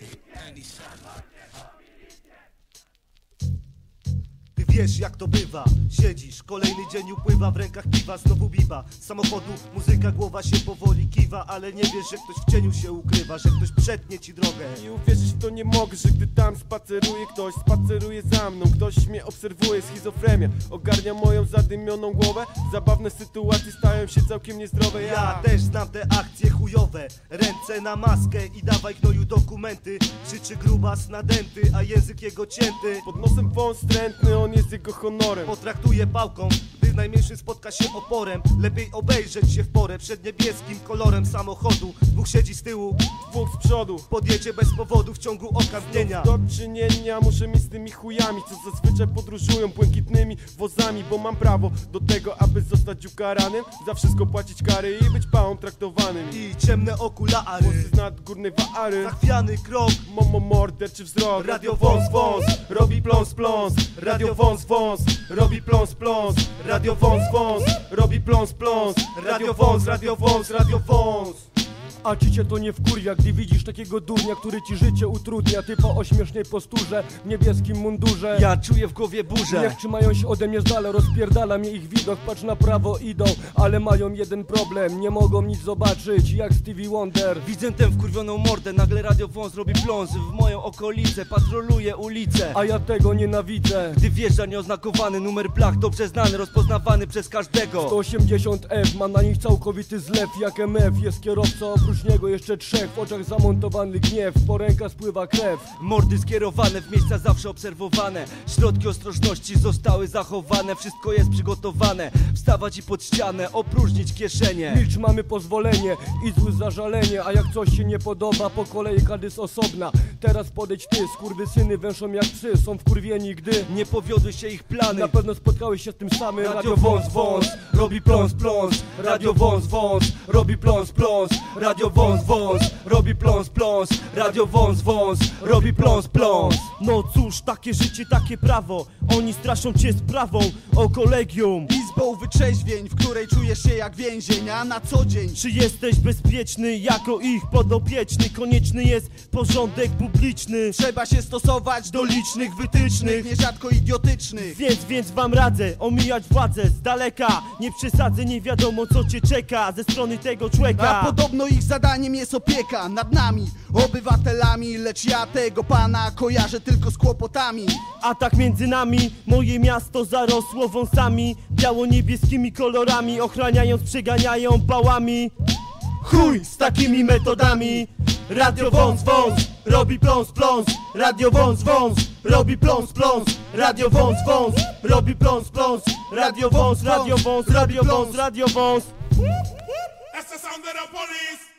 96. wiesz jak to bywa, siedzisz, kolejny dzień upływa, w rękach piwa, znowu biba Z samochodu muzyka, głowa się powoli kiwa Ale nie wiesz, że ktoś w cieniu się ukrywa, że ktoś przetnie ci drogę. I uwierzyć w to nie mogę, że gdy tam spaceruje ktoś Spaceruje za mną, ktoś mnie obserwuje, schizofrenia Ogarnia moją zadymioną głowę. Zabawne sytuacje stają się całkiem niezdrowe. Ja też znam te akcje chujowe. Ręce na maskę i dawaj gnoju dokumenty. Krzyczy grubas nadęty, a język jego cięty. Pod nosem wąs strętny, on jest jego honorem. Potraktuje pałką, gdy najmniejszy spotka się oporem. Lepiej obejrzeć się w porę przed niebieskim kolorem samochodu. Dwóch siedzi z tyłu, przodu. Podjedzie bez powodu w ciągu oka dnia Do czynienia muszę mieć z tymi chujami Co zazwyczaj podróżują błękitnymi wozami Bo mam prawo do tego, aby zostać ukaranym Za wszystko płacić kary i być pałą traktowanym. I ciemne okulary. Włosy z nadgórnej waary Zachwiany krok, Momo morderczy wzrok. Radio wąs, wąs, robi pląs, pląs. Radio wąs, wąs, robi pląs, pląs. Radio wąs, wąs, robi pląs, pląs. Radio wąs, radio wąs, radio wąs A ci cię to nie wkurwia, gdy widzisz takiego durnia, który ci życie utrudnia? Typa o śmiesznej posturze, w niebieskim mundurze. Ja czuję w głowie burzę. Niech trzymają się ode mnie z dala, rozpierdala mnie ich widok. Patrz na prawo idą, ale mają jeden problem. Nie mogą nic zobaczyć, jak Stevie Wonder. Widzę tę wkurwioną mordę, nagle radio wąs robi pląs. W moją okolicę, patroluje ulicę. A ja tego nienawidzę. Gdy wjeżdża nieoznakowany numer blach, dobrze znany, rozpoznawany przez każdego. 180F ma na nich całkowity zlew. Jak MF Jest kierowca, oprócz niego jeszcze trzech W oczach zamontowany gniew, po rękach spływa krew. Mordy skierowane w miejsca zawsze obserwowane. Środki ostrożności zostały zachowane, wszystko jest przygotowane. Wstawać i pod ścianę, opróżnić kieszenie. Milcz mamy pozwolenie i zły zażalenie. A jak coś się nie podoba, po kolei kadys osobna. Teraz podejdź ty, skurwysyny węszą jak psy Są wkurwieni, gdy Nie powiodły się ich plany. na pewno spotkałeś się z tym samym. Radio wąs, wąs, robi pląs, pląs. Radio wąs, wąs, robi pląs, pląs. Radio wąs, wąs, robi pląs, pląs. Radio wąs, wąs, robi pląs, pląs. No cóż, takie życie, takie prawo. Oni straszą cię sprawą o kolegium Izbą wyczeźwień, w której czujesz się jak więzień, a na co dzień Czy jesteś bezpieczny jako ich podopieczny? Konieczny jest porządek publiczny trzeba się stosować do licznych wytycznych nierzadko idiotycznych. Więc, więc wam radzę omijać władzę z daleka Nie przesadzę, nie wiadomo co cię czeka Ze strony tego A człowieka podobno ich zadaniem jest opieka nad nami, obywatelami, lecz ja tego pana kojarzę tylko z kłopotami. A tak między nami moje miasto zarosło wąsami biało-niebieskimi kolorami Ochraniając, przeganiają pałami. Chuj z takimi metodami. Radio wąs, wąs, robi pląs, pląs. Radio wąs, wąs, robi pląs, pląs. Radio wąs, wąs, robi pląs, pląs. Radio wąs, radio wąs, radio wąs, radio wąs. That's the sound of the police